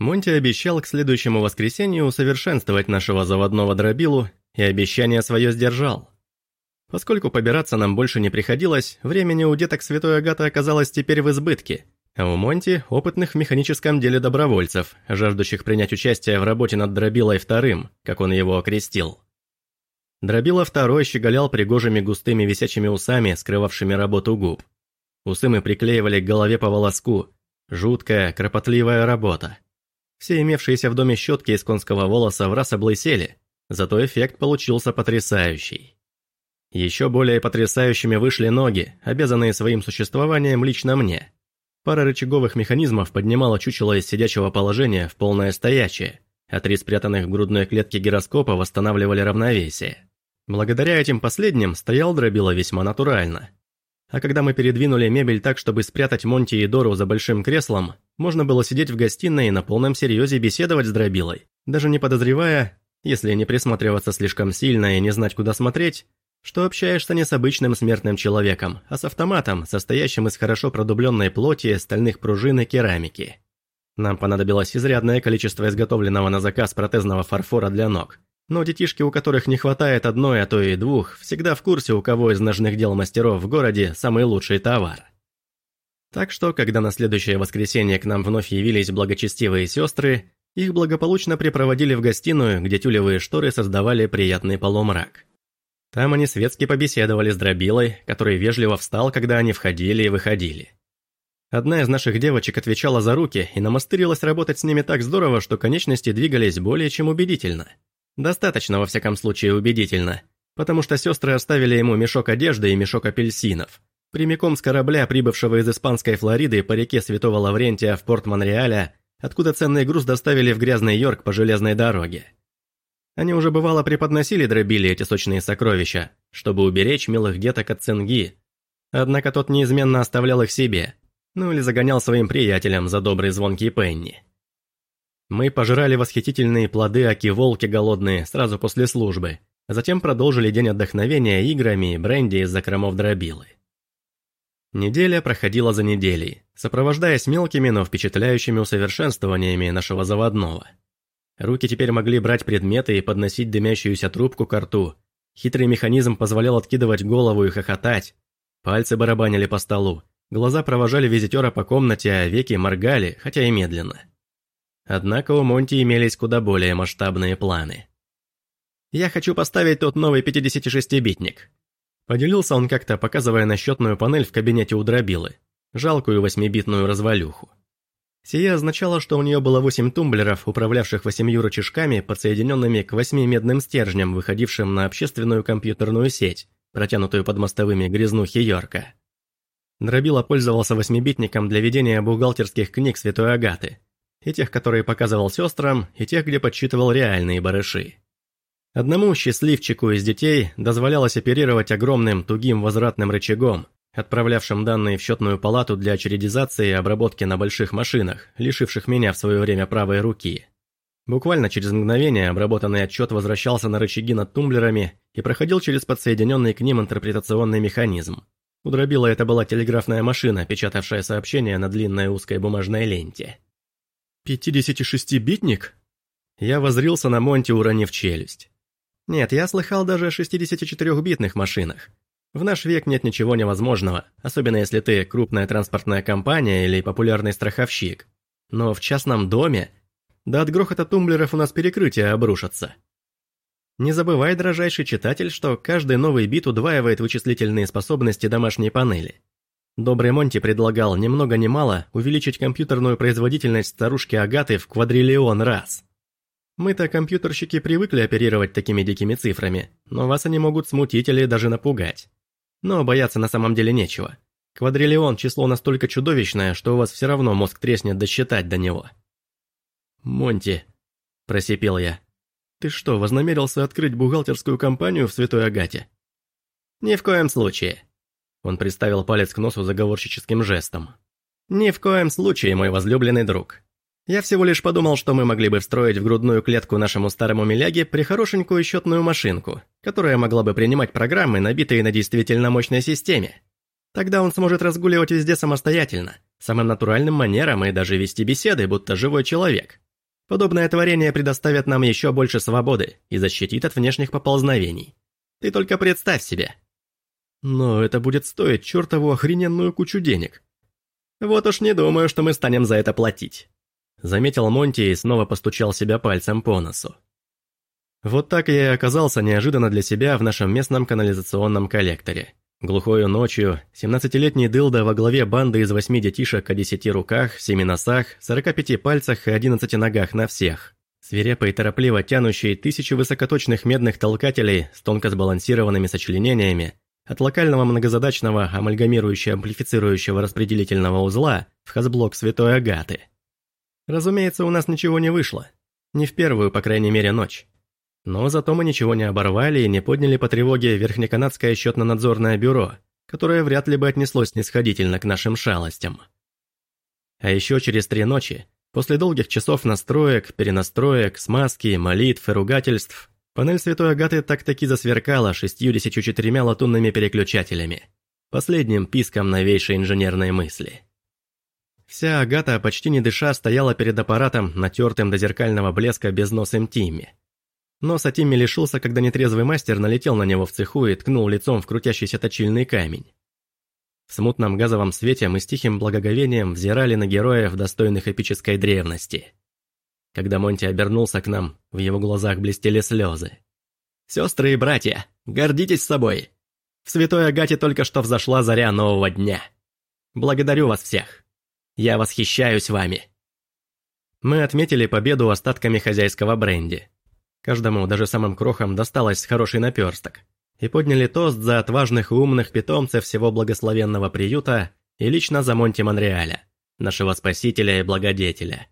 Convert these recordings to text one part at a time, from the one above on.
Монти обещал к следующему воскресенью усовершенствовать нашего заводного дробилу, и обещание свое сдержал. Поскольку побираться нам больше не приходилось, времени у деток Святой Агаты оказалось теперь в избытке, а у Монти – опытных в механическом деле добровольцев, жаждущих принять участие в работе над дробилой вторым, как он его окрестил. Дробила второй щеголял пригожими густыми висячими усами, скрывавшими работу губ. Усы мы приклеивали к голове по волоску. Жуткая, кропотливая работа. Все имевшиеся в доме щетки из конского волоса в раз облысели, зато эффект получился потрясающий. Еще более потрясающими вышли ноги, обязанные своим существованием лично мне. Пара рычаговых механизмов поднимала чучело из сидячего положения в полное стоячее, а три спрятанных в грудной клетке гироскопа восстанавливали равновесие. Благодаря этим последним стоял дробило весьма натурально. А когда мы передвинули мебель так, чтобы спрятать Монти и Дору за большим креслом, можно было сидеть в гостиной и на полном серьезе беседовать с дробилой, даже не подозревая, если не присматриваться слишком сильно и не знать, куда смотреть, что общаешься не с обычным смертным человеком, а с автоматом, состоящим из хорошо продубленной плоти, стальных пружин и керамики. Нам понадобилось изрядное количество изготовленного на заказ протезного фарфора для ног, но детишки, у которых не хватает одной, а то и двух, всегда в курсе, у кого из ножных дел мастеров в городе самый лучший товар. Так что, когда на следующее воскресенье к нам вновь явились благочестивые сестры, их благополучно припроводили в гостиную, где тюлевые шторы создавали приятный полумрак. Там они светски побеседовали с Дробилой, который вежливо встал, когда они входили и выходили. Одна из наших девочек отвечала за руки и намастырилась работать с ними так здорово, что конечности двигались более чем убедительно – Достаточно, во всяком случае, убедительно, потому что сестры оставили ему мешок одежды и мешок апельсинов. Прямиком с корабля, прибывшего из испанской Флориды по реке Святого Лаврентия в порт Монреаля, откуда ценный груз доставили в грязный Йорк по железной дороге. Они уже бывало преподносили дробили эти сочные сокровища, чтобы уберечь милых деток от цинги. Однако тот неизменно оставлял их себе, ну или загонял своим приятелям за добрый звонкий пенни. Мы пожрали восхитительные плоды аки-волки голодные сразу после службы, затем продолжили день отдохновения играми и бренди из закромов дробилы. Неделя проходила за неделей, сопровождаясь мелкими, но впечатляющими усовершенствованиями нашего заводного. Руки теперь могли брать предметы и подносить дымящуюся трубку к рту. Хитрый механизм позволял откидывать голову и хохотать. Пальцы барабанили по столу. Глаза провожали визитера по комнате, а веки моргали, хотя и медленно. Однако у Монти имелись куда более масштабные планы. «Я хочу поставить тот новый 56-битник». Поделился он как-то, показывая на счетную панель в кабинете у дробилы. Жалкую восьмибитную развалюху. Сия означало, что у нее было восемь тумблеров, управлявших восемью рычажками, подсоединенными к восьми медным стержням, выходившим на общественную компьютерную сеть, протянутую под мостовыми грязнухи Йорка. Дробила пользовался восьмибитником для ведения бухгалтерских книг Святой Агаты, и тех, которые показывал сестрам, и тех, где подсчитывал реальные барыши. Одному счастливчику из детей дозволялось оперировать огромным тугим возвратным рычагом, отправлявшим данные в счетную палату для очередизации и обработки на больших машинах, лишивших меня в свое время правой руки. Буквально через мгновение обработанный отчет возвращался на рычаги над тумблерами и проходил через подсоединенный к ним интерпретационный механизм. У дробила это была телеграфная машина, печатавшая сообщения на длинной узкой бумажной ленте. «Пятидесятишестибитник?» Я возрился на Монти, уронив челюсть. Нет, я слыхал даже о 64-битных машинах. В наш век нет ничего невозможного, особенно если ты крупная транспортная компания или популярный страховщик. Но в частном доме... Да от грохота тумблеров у нас перекрытие обрушатся. Не забывай, дрожайший читатель, что каждый новый бит удваивает вычислительные способности домашней панели. Добрый Монти предлагал ни много ни мало увеличить компьютерную производительность старушки Агаты в квадриллион раз. Мы-то, компьютерщики, привыкли оперировать такими дикими цифрами, но вас они могут смутить или даже напугать. Но бояться на самом деле нечего. Квадриллион – число настолько чудовищное, что у вас все равно мозг треснет досчитать до него. «Монти», – просипел я, – «ты что, вознамерился открыть бухгалтерскую компанию в Святой Агате?» «Ни в коем случае», он приставил палец к носу заговорщическим жестом. «Ни в коем случае, мой возлюбленный друг. Я всего лишь подумал, что мы могли бы встроить в грудную клетку нашему старому миляге прихорошенькую счетную машинку, которая могла бы принимать программы, набитые на действительно мощной системе. Тогда он сможет разгуливать везде самостоятельно, самым натуральным манером и даже вести беседы, будто живой человек. Подобное творение предоставит нам еще больше свободы и защитит от внешних поползновений. Ты только представь себе. Но это будет стоить чертову охрененную кучу денег. Вот уж не думаю, что мы станем за это платить. Заметил Монти и снова постучал себя пальцем по носу. Вот так я и оказался неожиданно для себя в нашем местном канализационном коллекторе. Глухою ночью 17-летний дылда во главе банды из восьми детишек о десяти руках, семи носах, 45 пальцах и 11 ногах на всех. Свирепо и торопливо тянущий тысячи высокоточных медных толкателей с тонко сбалансированными сочленениями от локального многозадачного амальгамирующего-амплифицирующего распределительного узла в хазблок Святой Агаты. Разумеется, у нас ничего не вышло. Не в первую, по крайней мере, ночь. Но зато мы ничего не оборвали и не подняли по тревоге Верхнеканадское счетно-надзорное бюро, которое вряд ли бы отнеслось снисходительно к нашим шалостям. А еще через три ночи, после долгих часов настроек, перенастроек, смазки, молитв и ругательств, панель Святой Агаты так-таки засверкала 64 латунными переключателями, последним писком новейшей инженерной мысли. Вся Агата, почти не дыша, стояла перед аппаратом, натертым до зеркального блеска безносым Тимми. Носа Тимми лишился, когда нетрезвый мастер налетел на него в цеху и ткнул лицом в крутящийся точильный камень. В смутном газовом свете мы с тихим благоговением взирали на героев, достойных эпической древности. Когда Монти обернулся к нам, в его глазах блестели слезы. «Сестры и братья, гордитесь собой! В Святой Агате только что взошла заря нового дня. Благодарю вас всех. Я восхищаюсь вами». Мы отметили победу остатками хозяйского бренди. Каждому, даже самым крохам, досталось хороший наперсток. И подняли тост за отважных и умных питомцев всего благословенного приюта и лично за Монти Монреаля, нашего спасителя и благодетеля.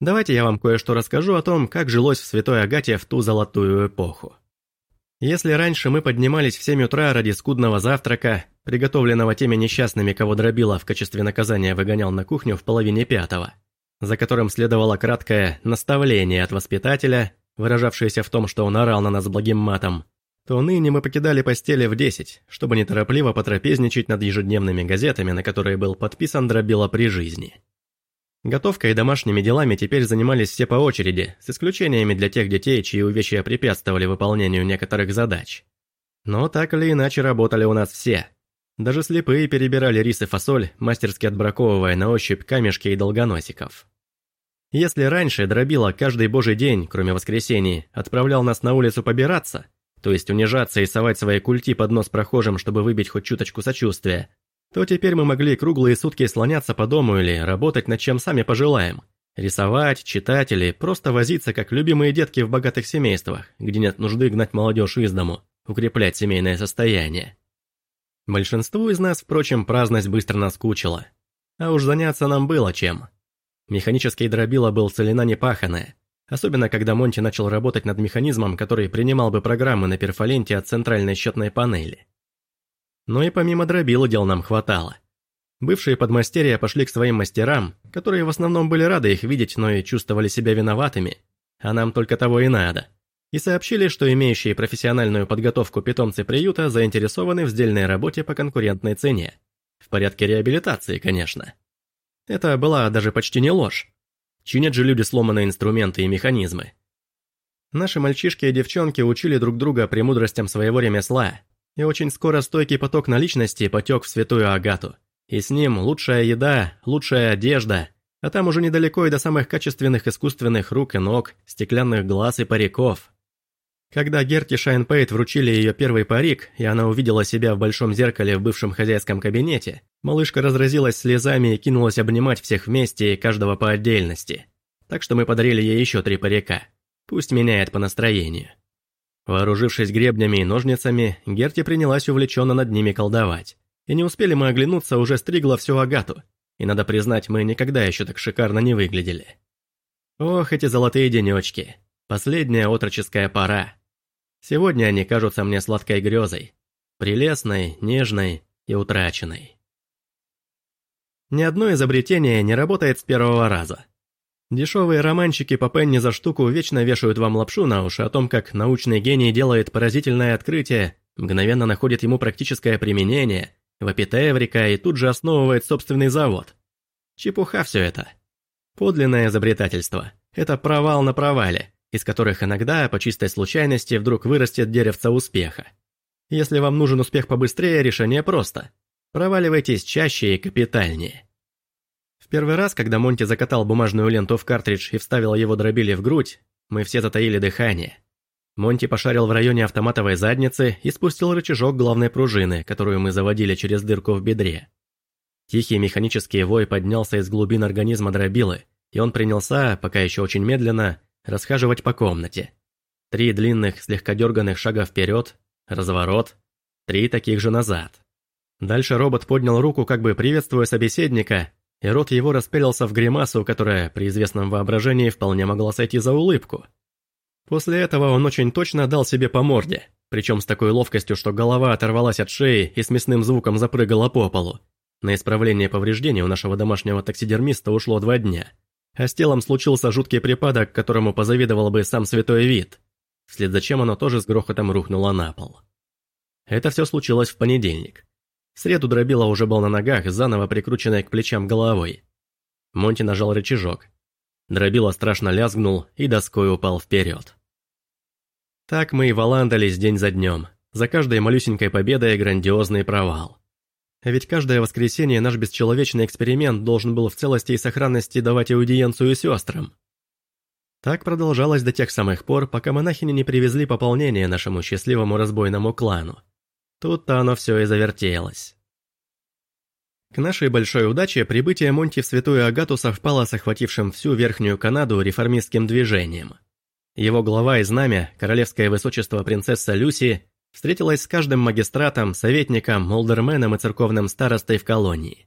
Давайте я вам кое-что расскажу о том, как жилось в Святой Агате в ту золотую эпоху. Если раньше мы поднимались в 7 утра ради скудного завтрака, приготовленного теми несчастными, кого дробило в качестве наказания выгонял на кухню в половине пятого, за которым следовало краткое наставление от воспитателя, выражавшееся в том, что он орал на нас благим матом, то ныне мы покидали постели в десять, чтобы неторопливо потрапезничать над ежедневными газетами, на которые был подписан дробила при жизни. Готовкой и домашними делами теперь занимались все по очереди, с исключениями для тех детей, чьи увечья препятствовали выполнению некоторых задач. Но так или иначе работали у нас все. Даже слепые перебирали рис и фасоль, мастерски отбраковывая на ощупь камешки и долгоносиков. Если раньше дробила каждый божий день, кроме воскресений, отправлял нас на улицу побираться, то есть унижаться и совать свои культи под нос прохожим, чтобы выбить хоть чуточку сочувствия, то теперь мы могли круглые сутки слоняться по дому или работать над чем сами пожелаем. Рисовать, читать или просто возиться, как любимые детки в богатых семействах, где нет нужды гнать молодежь из дому, укреплять семейное состояние. Большинству из нас, впрочем, праздность быстро наскучила. А уж заняться нам было чем. Механический дробила был целина непаханная, особенно когда Монти начал работать над механизмом, который принимал бы программы на перфоленте от центральной счетной панели. Но и помимо дробила дел нам хватало. Бывшие подмастерья пошли к своим мастерам, которые в основном были рады их видеть, но и чувствовали себя виноватыми, а нам только того и надо, и сообщили, что имеющие профессиональную подготовку питомцы приюта заинтересованы в сдельной работе по конкурентной цене. В порядке реабилитации, конечно. Это была даже почти не ложь. Чинят же люди сломанные инструменты и механизмы. Наши мальчишки и девчонки учили друг друга премудростям своего ремесла, и очень скоро стойкий поток наличности потек в святую Агату. И с ним лучшая еда, лучшая одежда, а там уже недалеко и до самых качественных искусственных рук и ног, стеклянных глаз и париков. Когда Герти Шайнпейт вручили ее первый парик, и она увидела себя в большом зеркале в бывшем хозяйском кабинете, малышка разразилась слезами и кинулась обнимать всех вместе и каждого по отдельности. Так что мы подарили ей еще три парика. Пусть меняет по настроению. Вооружившись гребнями и ножницами, Герти принялась увлеченно над ними колдовать. И не успели мы оглянуться, уже стригла всю агату. И надо признать, мы никогда еще так шикарно не выглядели. Ох, эти золотые денечки. Последняя отроческая пора. Сегодня они кажутся мне сладкой грезой, прелестной, нежной и утраченной. Ни одно изобретение не работает с первого раза. Дешевые романчики по пенни за штуку вечно вешают вам лапшу на уши о том, как научный гений делает поразительное открытие, мгновенно находит ему практическое применение, вопит эврика и тут же основывает собственный завод. Чепуха все это. Подлинное изобретательство – это провал на провале, из которых иногда, по чистой случайности, вдруг вырастет деревце успеха. Если вам нужен успех побыстрее, решение просто. Проваливайтесь чаще и капитальнее. Первый раз, когда Монти закатал бумажную ленту в картридж и вставил его дробили в грудь, мы все затаили дыхание. Монти пошарил в районе автоматовой задницы и спустил рычажок главной пружины, которую мы заводили через дырку в бедре. Тихий механический вой поднялся из глубин организма дробилы, и он принялся, пока еще очень медленно, расхаживать по комнате. Три длинных, слегка дерганных шага вперед, разворот, три таких же назад. Дальше робот поднял руку, как бы приветствуя собеседника, и рот его распялился в гримасу, которая при известном воображении вполне могла сойти за улыбку. После этого он очень точно дал себе по морде, причем с такой ловкостью, что голова оторвалась от шеи и с мясным звуком запрыгала по полу. На исправление повреждений у нашего домашнего таксидермиста ушло два дня – а с телом случился жуткий припадок, которому позавидовал бы сам святой вид, вслед за чем оно тоже с грохотом рухнуло на пол. Это все случилось в понедельник. В среду дробила уже был на ногах, заново прикрученной к плечам головой. Монти нажал рычажок. Дробила страшно лязгнул и доской упал вперед. Так мы и валандались день за днем. За каждой малюсенькой победой грандиозный провал. Ведь каждое воскресенье наш бесчеловечный эксперимент должен был в целости и сохранности давать аудиенцию сестрам. Так продолжалось до тех самых пор, пока монахини не привезли пополнение нашему счастливому разбойному клану. Тут-то оно все и завертелось. К нашей большой удаче прибытие Монти в Святую Агату совпало с охватившим всю Верхнюю Канаду реформистским движением. Его глава и знамя, королевское высочество принцесса Люси, Встретилась с каждым магистратом, советником, молдерменом и церковным старостой в колонии.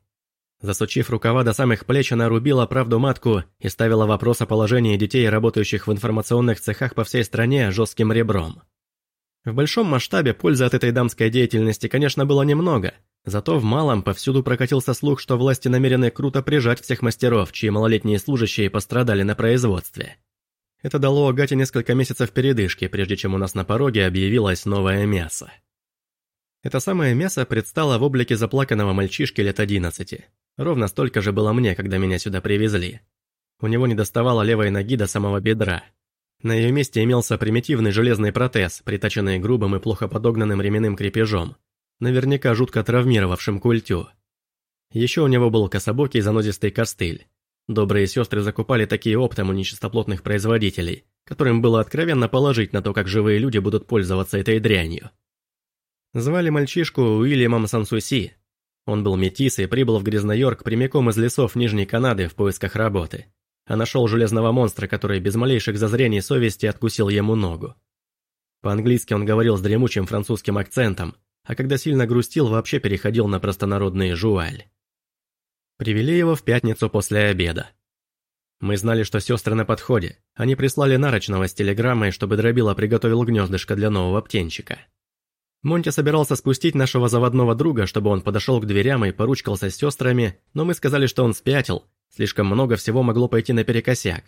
Засучив рукава до самых плеч, она рубила правду матку и ставила вопрос о положении детей, работающих в информационных цехах по всей стране, жестким ребром. В большом масштабе пользы от этой дамской деятельности, конечно, было немного, зато в малом повсюду прокатился слух, что власти намерены круто прижать всех мастеров, чьи малолетние служащие пострадали на производстве. Это дало Агате несколько месяцев передышки, прежде чем у нас на пороге объявилось новое мясо. Это самое мясо предстало в облике заплаканного мальчишки лет одиннадцати. Ровно столько же было мне, когда меня сюда привезли. У него не доставало левой ноги до самого бедра. На ее месте имелся примитивный железный протез, притаченный грубым и плохо подогнанным ременным крепежом, наверняка жутко травмировавшим культю. Еще у него был кособокий занозистый костыль, Добрые сестры закупали такие оптом у нечистоплотных производителей, которым было откровенно положить на то, как живые люди будут пользоваться этой дрянью. Звали мальчишку Уильямом Сансуси. Он был метис и прибыл в Грязнойорк прямиком из лесов Нижней Канады в поисках работы, а нашел железного монстра, который без малейших зазрений совести откусил ему ногу. По-английски он говорил с дремучим французским акцентом, а когда сильно грустил, вообще переходил на простонародный жуаль. Привели его в пятницу после обеда. Мы знали, что сестры на подходе. Они прислали нарочного с телеграммой, чтобы Дробила приготовил гнездышко для нового птенчика. Монти собирался спустить нашего заводного друга, чтобы он подошел к дверям и поручкался с сестрами, но мы сказали, что он спятил, слишком много всего могло пойти наперекосяк.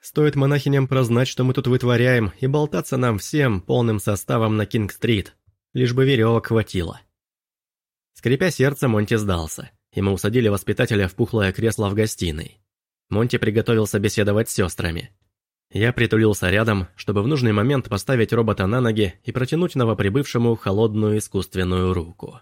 Стоит монахиням прознать, что мы тут вытворяем, и болтаться нам всем полным составом на Кинг-стрит, лишь бы веревок хватило. Скрипя сердце, Монти сдался и мы усадили воспитателя в пухлое кресло в гостиной. Монти приготовился беседовать с сестрами. Я притулился рядом, чтобы в нужный момент поставить робота на ноги и протянуть новоприбывшему холодную искусственную руку.